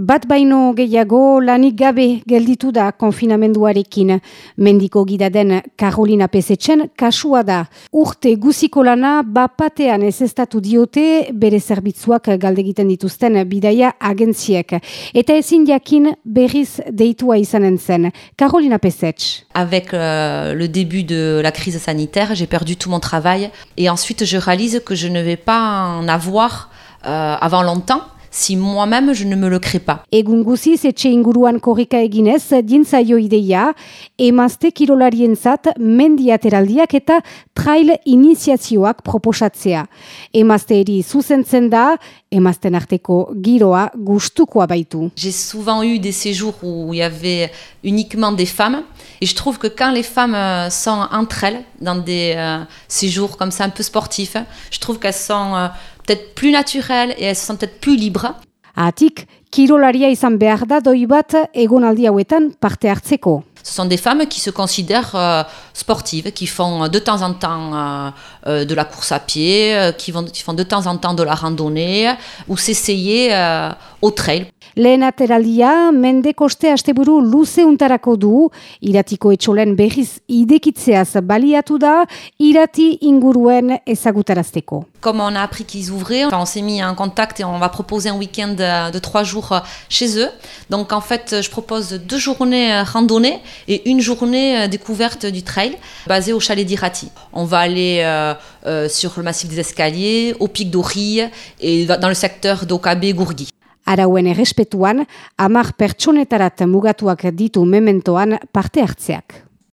bat baino gehiago lanik gabe gelditu da konfinamenduarekin. Mendiko gidaden Karolina Pesetxen kasua da. Urte guziko lana bapatean diote bere zerbitzuak galdegiten dituzten bidaia agentziek. Eta ezin jakin berriz deitua izanen zen. Karolina Pesetx. Avec euh, le début de la crise sanitaire, j'ai perdu tout mon travail et ensuite je réalise que je ne vais pas en avoir euh, avant longtemps si moi-même je ne me le crée pas. Egun guziz etxe inguruan korrika eginez, dintzaio ideia, emazte kirolarientzat mendiateraldiak eta trail iniziazioak proposatzea. Emazte eri zuzentzen da, emazten arteko giroa gustukoa baitu. J'ai souvent eu des séjours où il y avait uniquement des femmes et je trouve que quand les femmes euh, sont entre elles dans des euh, séjours comme ça un peu sportifs, je trouve qu'elles sont euh, plus naturelles et elles sont peut-être plus libres. Kirolaria izan behar da doi bat egonaldi hauetan parte hartzeko. Ce sont des femmes qui se considèrent euh, sportives, qui font de temps en temps euh, euh, de la course à pied, euh, qui, vont, qui font de temps en temps de la randonnée ou s'essayer euh, au trail. Lehen ateraldia, mende koste asteburu luze untarako du, iratiko etxolen berriz idekitzeaz baliatu da, irati inguruen ezagutarazteko. Comme on a appris qu'ils ouvraient, on s'est mis en contact et on va proposer un week-end de trois jours chez eux. Donc en fait, je propose deux journées randonnée et une journée découverte du trail basée au chalet d'Irati. On va aller euh, euh, sur le massif des escaliers, au pic d'Orille et dans le secteur d'Okabe-Gourgui.